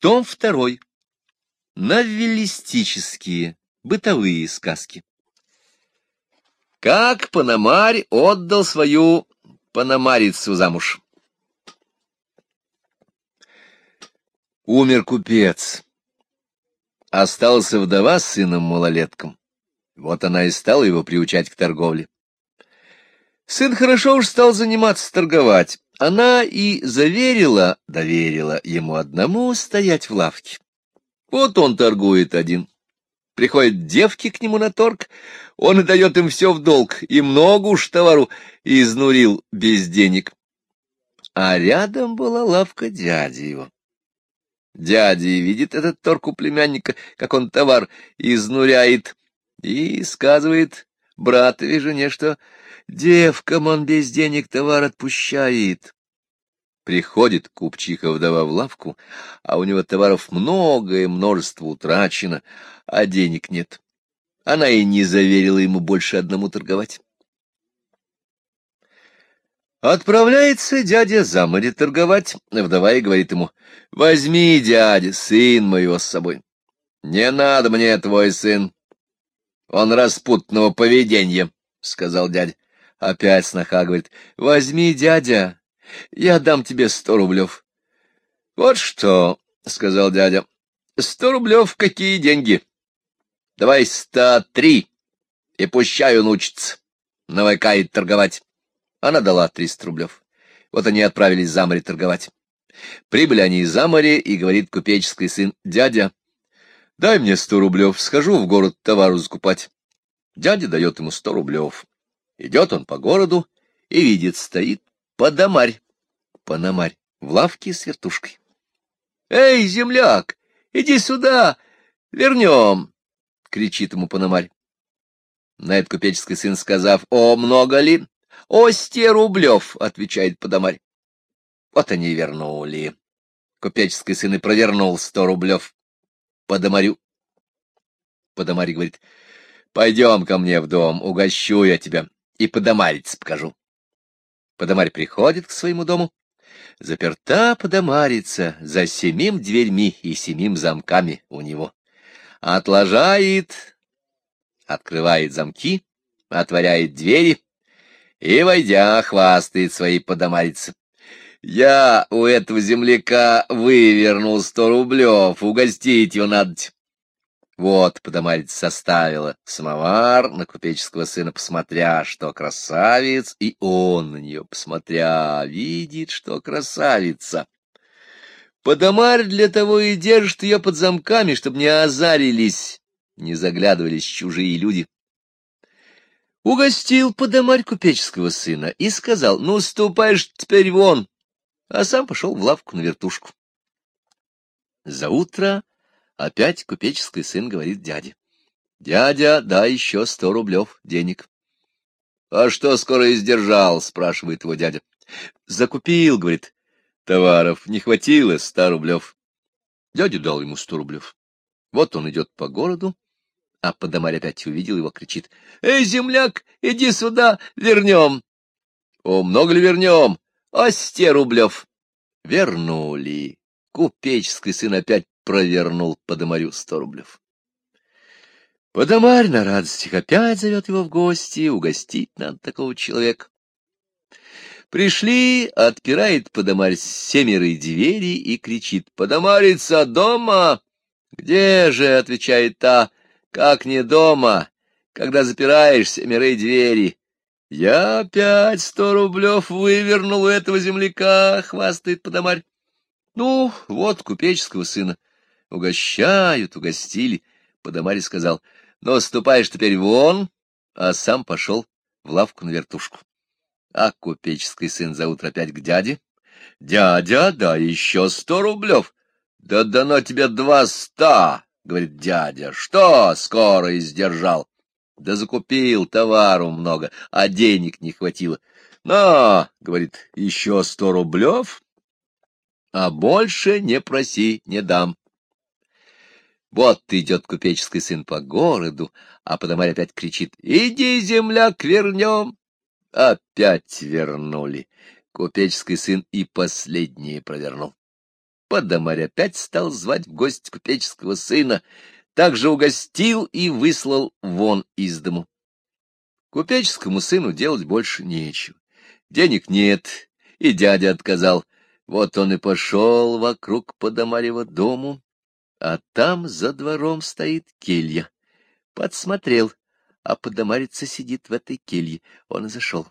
Том второй. Новеллистические, бытовые сказки. Как Пономарь отдал свою пономарицу замуж. Умер купец. Остался вдова с сыном-малолетком. Вот она и стала его приучать к торговле. Сын хорошо уж стал заниматься торговать. Она и заверила, доверила ему одному стоять в лавке. Вот он торгует один. Приходят девки к нему на торг, он и дает им все в долг, и много уж товару изнурил без денег. А рядом была лавка дяди его. Дядя видит этот торг у племянника, как он товар изнуряет, и сказывает братове жене, что девкам он без денег товар отпущает. Приходит купчиха вдова в лавку, а у него товаров многое множество утрачено, а денег нет. Она и не заверила ему больше одному торговать. Отправляется дядя за море торговать, вдова и говорит ему, «Возьми, дядя, сын моего с собой». «Не надо мне твой сын, он распутного поведения», — сказал дядя. Опять сноха говорит, «Возьми, дядя, я дам тебе сто рублев. — Вот что, — сказал дядя, — сто рублев какие деньги? Давай ста три, и пущай он учится, навыкает торговать. Она дала триста рублев. Вот они отправились за море торговать. Прибыли они из за моря, и говорит купеческий сын, дядя, дай мне сто рублев, схожу в город товару закупать. Дядя дает ему сто рублев. Идет он по городу и видит, стоит Подомарь. Пономарь в лавке с вертушкой. — Эй, земляк, иди сюда, вернем! — кричит ему Пономарь. На это купеческий сын, сказав, — О, много ли? — О, сте рублев, — отвечает Подомарь. Вот они вернули. Купеческий сын и провернул сто рублев Подомарю. Подомарь говорит, — Пойдем ко мне в дом, угощу я тебя и подомариться покажу. Подомарь приходит к своему дому. Заперта подомарица за семим дверьми и семим замками у него. Отложает, открывает замки, отворяет двери и, войдя, хвастает своей подомарице. Я у этого земляка вывернул сто рублев, угостить его надо. Вот подомарец составила самовар на купеческого сына, посмотря, что красавец, и он на нее, посмотря, видит, что красавица. Подомарь для того и держит ее под замками, чтобы не озарились, не заглядывались чужие люди. Угостил подомарь купеческого сына и сказал, ну, ступаешь теперь вон, а сам пошел в лавку на вертушку. За утро Опять купеческий сын говорит дяде. Дядя, дай еще сто рублев денег. — А что скоро издержал? — спрашивает его дядя. — Закупил, — говорит, — товаров. Не хватило ста рублев. Дядя дал ему сто рублев. Вот он идет по городу, а подомарь опять увидел его, кричит. — Эй, земляк, иди сюда, вернем. — О, много ли вернем? — А сте рублев. Вернули. Купеческий сын опять провернул Подомарю сто рублев. Подомарь на радостях опять зовет его в гости, угостить надо такого человека. Пришли, отпирает Подомарь семерой двери и кричит «Подомарица дома!» «Где же?» — отвечает та. «Как не дома, когда запираешь семерой двери?» «Я опять сто рублев вывернул у этого земляка», — хвастает Подомарь. «Ну, вот купеческого сына Угощают, угостили. Подомарь сказал, но ступаешь теперь вон, а сам пошел в лавку на вертушку. А купеческий сын за утро опять к дяде. Дядя, да еще сто рублев. Да дано тебе два ста, говорит дядя. Что скоро издержал? Да закупил товару много, а денег не хватило. На, говорит, еще сто рублев, а больше не проси, не дам. Вот идет купеческий сын по городу, а Подомарь опять кричит «Иди, земляк, вернем!» Опять вернули. Купеческий сын и последнее провернул. Подомарь опять стал звать в гость купеческого сына, также угостил и выслал вон из дому. Купеческому сыну делать больше нечего. Денег нет, и дядя отказал. Вот он и пошел вокруг Подомарева дому, а там за двором стоит келья. Подсмотрел, а Подомарица сидит в этой келье. Он и зашел,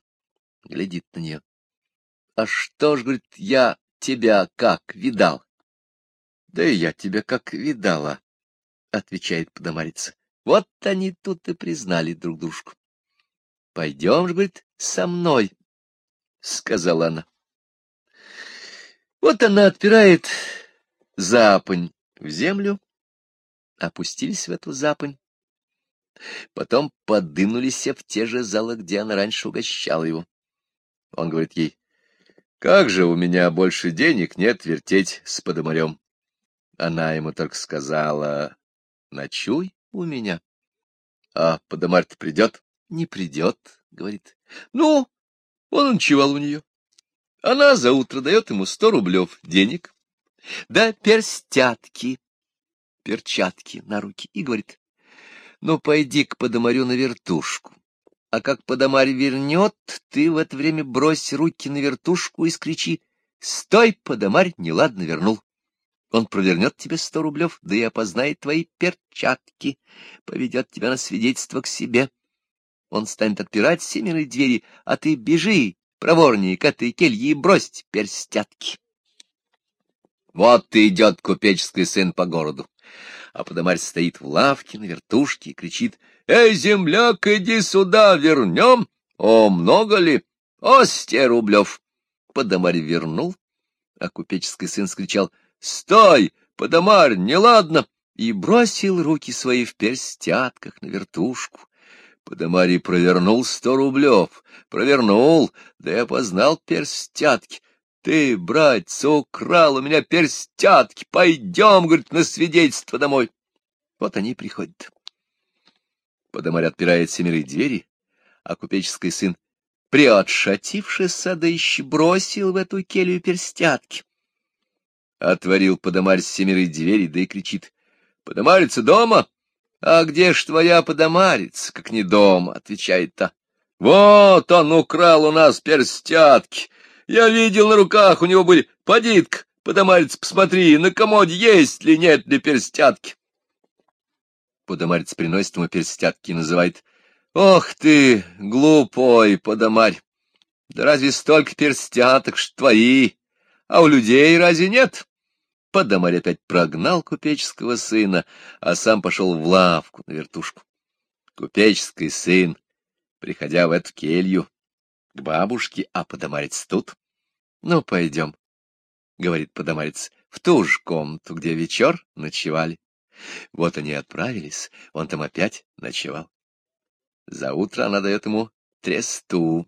глядит на нее. — А что ж, — говорит, — я тебя как видал? — Да и я тебя как видала, — отвечает Подомарица. Вот они тут и признали друг дружку. — Пойдем, — говорит, — со мной, — сказала она. Вот она отпирает запонь в землю, опустились в эту запонь, потом подымнулись в те же залы, где она раньше угощала его. Он говорит ей, «Как же у меня больше денег нет вертеть с подомарем?» Она ему только сказала, «Ночуй у меня». «А подомарь-то придет?» «Не придет», — говорит. «Ну, он ночевал у нее». Она за утро дает ему сто рублев денег, да перстятки, перчатки на руки, и говорит, ну, пойди к подомарю на вертушку. А как подомарь вернет, ты в это время брось руки на вертушку и скричи, «Стой, подомарь, неладно вернул». Он провернет тебе сто рублев, да и опознает твои перчатки, поведет тебя на свидетельство к себе. Он станет отпирать семеры двери, а ты бежи, проворнее к этой келье и брось перстятки. Вот идет купеческий сын по городу, а подомарь стоит в лавке на вертушке и кричит, «Эй, земляк, иди сюда, вернем! О, много ли? О, сте рублев!» Подомарь вернул, а купеческий сын скричал, «Стой, подомарь, неладно!» и бросил руки свои в перстятках на вертушку. Подомарий провернул сто рублев, провернул, да я познал перстятки. Ты, братец, украл у меня перстятки, пойдем, говорит, на свидетельство домой. Вот они приходят. Подомарь отпирает семеры двери, а купеческий сын, приотшатившись, еще бросил в эту келью перстятки. Отворил подомарь семеры двери, да и кричит, — Подомарица дома? — А где ж твоя подомарец, как не дома? — отвечает та. — Вот он украл у нас перстятки. Я видел на руках, у него были. Поди-ка, подомарец, посмотри, на комоде есть ли, нет ли перстятки. Подомарец приносит ему перстятки и называет. — Ох ты, глупой подомарь! Да разве столько перстяток, что твои? А у людей разве нет? Подомарь опять прогнал купеческого сына, а сам пошел в лавку на вертушку. Купеческий сын, приходя в эту келью, к бабушке, а подомарец тут. — Ну, пойдем, — говорит подомарец, — в ту же комнату, где вечер ночевали. Вот они отправились, он там опять ночевал. За утро она дает ему тресту.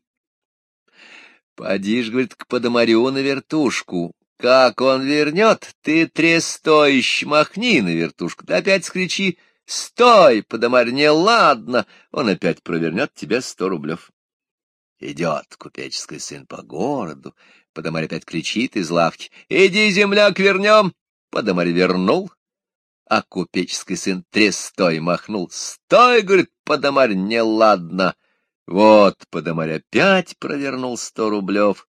— Поди ж, — говорит, — к подомарю на вертушку, как он вернет, ты трестоищ махни на вертушку, ты опять скричи «Стой, подомарь, не ладно!» Он опять провернет тебе сто рублев. Идет купеческий сын по городу, подомарь опять кричит из лавки «Иди, земляк, вернем!» Подомарь вернул, а купеческий сын трестой махнул «Стой, — говорит, — подомарь, не ладно!» Вот подомарь опять провернул сто рублев,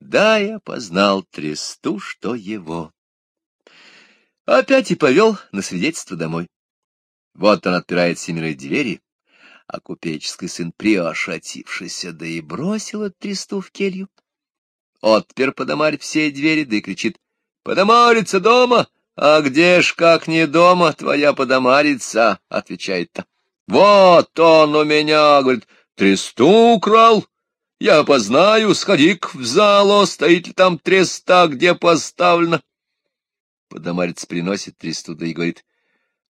да, я познал тресту, что его. Опять и повел на свидетельство домой. Вот он отпирает семерой двери, а купеческий сын, приошатившийся, да и бросил от тресту в келью. Отпер подомарь все двери, да и кричит, — Подомарица дома? А где ж, как не дома, твоя подомарица? — отвечает та. — Вот он у меня, — говорит, — тресту украл. Я познаю, сходи-ка в зало, стоит ли там треста, где поставлено. Подомарец приносит тресту, да и говорит, —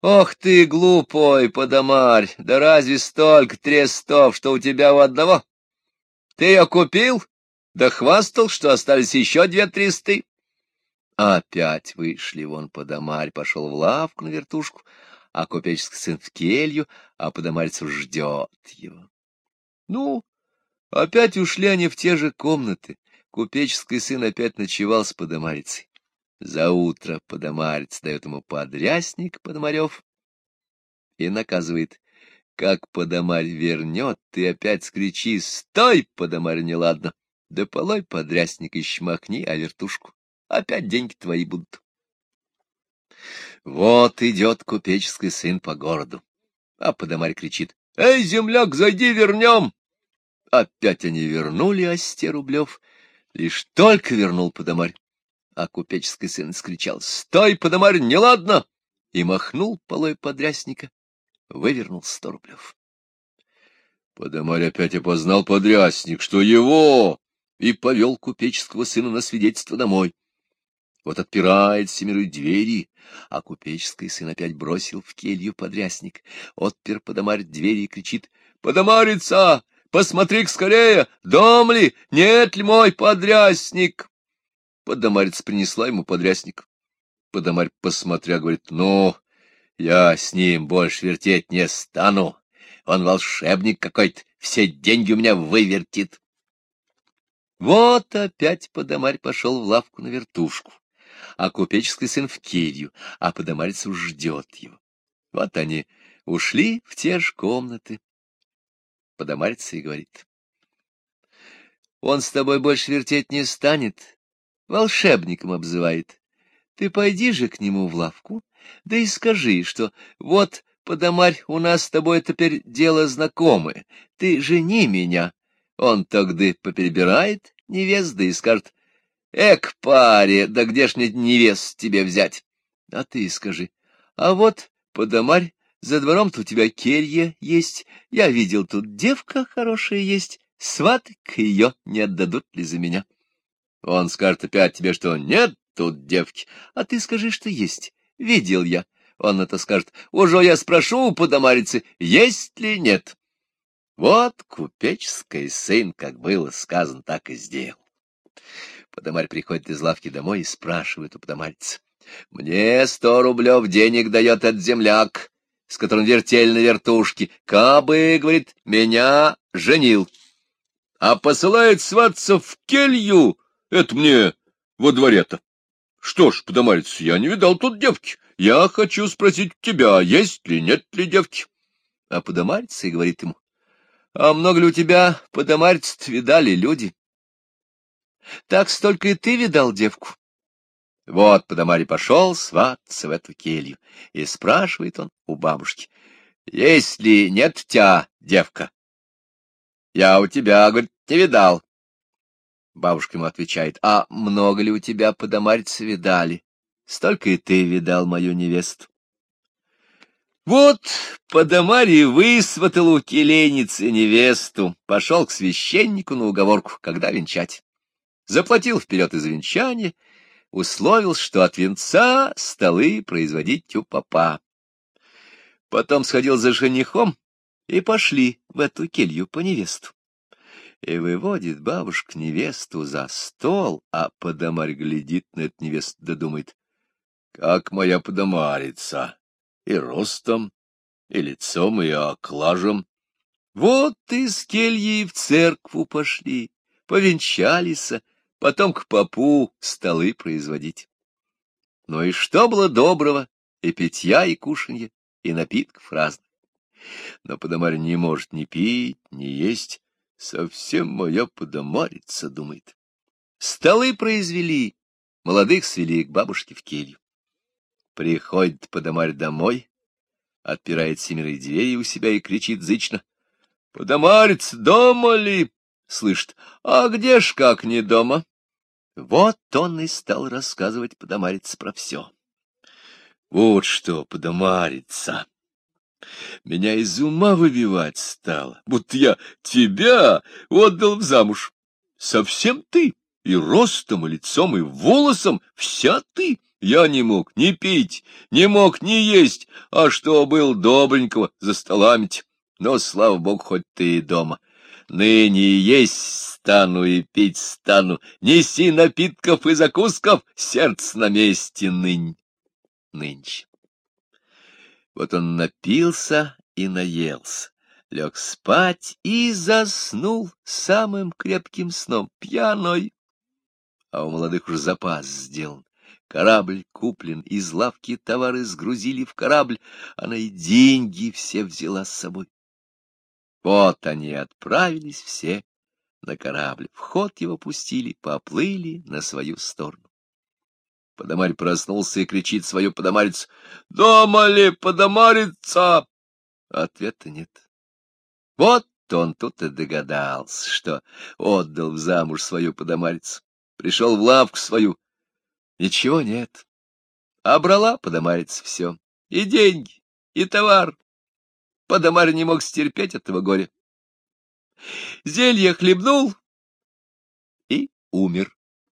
Ох ты, глупой подомарь, да разве столько трестов, что у тебя у одного? Ты ее купил, да хвастал, что остались еще две тресты. Опять вышли вон подомарь, пошел в лавку на вертушку, а купеческий сын в келью, а подомарец ждет его. Ну, Опять ушли они в те же комнаты. Купеческий сын опять ночевал с подомарицей. За утро подомарец дает ему подрясник Подомарев и наказывает. Как подомарь вернет, ты опять скричи «Стой, подомарь, неладно!» Да полой подрясник и шмахни, а вертушку. Опять деньги твои будут. Вот идет купеческий сын по городу. А подомарь кричит «Эй, земляк, зайди, вернем!» Опять они вернули осте рублев. Лишь только вернул подомарь. А купеческий сын скричал «Стой, подомарь, неладно!» И махнул полой подрясника, вывернул сто рублев. Подомарь опять опознал подрясник, что его, и повел купеческого сына на свидетельство домой. Вот отпирает семерой двери, а купеческий сын опять бросил в келью подрясник. Отпер подомарь двери и кричит «Подомарица! Посмотри-ка скорее, дом ли, нет ли мой подрясник?» Подомарец принесла ему подрясник. Подомарь, посмотря, говорит «Ну, я с ним больше вертеть не стану. Он волшебник какой-то, все деньги у меня вывертит». Вот опять подомарь пошел в лавку на вертушку а купеческий сын в келью, а подомарец уж ждет его. Вот они ушли в те же комнаты. Подомарец и говорит. Он с тобой больше вертеть не станет, волшебником обзывает. Ты пойди же к нему в лавку, да и скажи, что вот, подомарь, у нас с тобой теперь дело знакомое, ты жени меня. Он тогда поперебирает невест, да и скажет, Эк, паре, да где ж мне невест тебе взять? А ты скажи, а вот, подомарь, за двором-то у тебя келья есть, я видел, тут девка хорошая есть, сват к ее не отдадут ли за меня? Он скажет опять тебе, что нет тут девки, а ты скажи, что есть, видел я. Он это скажет, уже я спрошу у подомарицы, есть ли нет. Вот купеческий сын, как было сказано, так и сделал. Подомарь приходит из лавки домой и спрашивает у подомарца. — Мне сто рублев денег дает этот земляк, с которым вертель на вертушке. Кабы, — говорит, — меня женил. А посылает сватца в келью. Это мне во дворе-то. Что ж, подомарец, я не видал тут девки. Я хочу спросить у тебя, есть ли, нет ли девки. А подомарец и говорит ему. — А много ли у тебя, подомарец, видали люди? Так столько и ты видал девку. Вот Подомари пошел свататься в эту келью, и спрашивает он у бабушки, есть ли нет у тебя девка? Я у тебя, говорит, не видал. Бабушка ему отвечает, а много ли у тебя подомариться видали? Столько и ты видал мою невесту. Вот Подомари высватал у келеницы невесту, пошел к священнику на уговорку, когда венчать заплатил вперед из венчания, условил, что от венца столы производить у папа. Потом сходил за женихом, и пошли в эту келью по невесту. И выводит бабушка невесту за стол, а подомарь глядит на эту невесту да думает, как моя подомарица, и ростом, и лицом, и оклажем. Вот из кельи в церкву пошли, повенчались, потом к попу столы производить. Ну и что было доброго, и питья, и кушанья, и напитков разных. Но подомарь не может ни пить, ни есть. Совсем моя подомарица, думает. Столы произвели, молодых свели к бабушке в келью. Приходит подомарь домой, отпирает семерые двери у себя и кричит зычно. — Подомарец, дома ли? Слышит, а где ж как не дома? Вот он и стал рассказывать подомарец про все. Вот что, подомарица, меня из ума выбивать стало, будто я тебя отдал в замуж. Совсем ты, и ростом, и лицом, и волосом, вся ты. Я не мог ни пить, не мог ни есть, а что был добренького за столами -те. Но, слава богу, хоть ты и дома. Ныне есть стану и пить стану, неси напитков и закусков, сердце на месте нынь. Нынче. Вот он напился и наелся, лег спать и заснул самым крепким сном, пьяной. А у молодых уже запас сделан. Корабль куплен, из лавки товары сгрузили в корабль, она и деньги все взяла с собой. Вот они отправились все на корабль, вход его пустили, поплыли на свою сторону. Подомарь проснулся и кричит свою подомарец. — Дома ли подомарица? Ответа нет. Вот он тут и догадался, что отдал в замуж свою подомарицу. Пришел в лавку свою. Ничего нет. А брала подомарец все. И деньги, и товар. Подомарь не мог стерпеть этого горя. Зелье хлебнул и умер.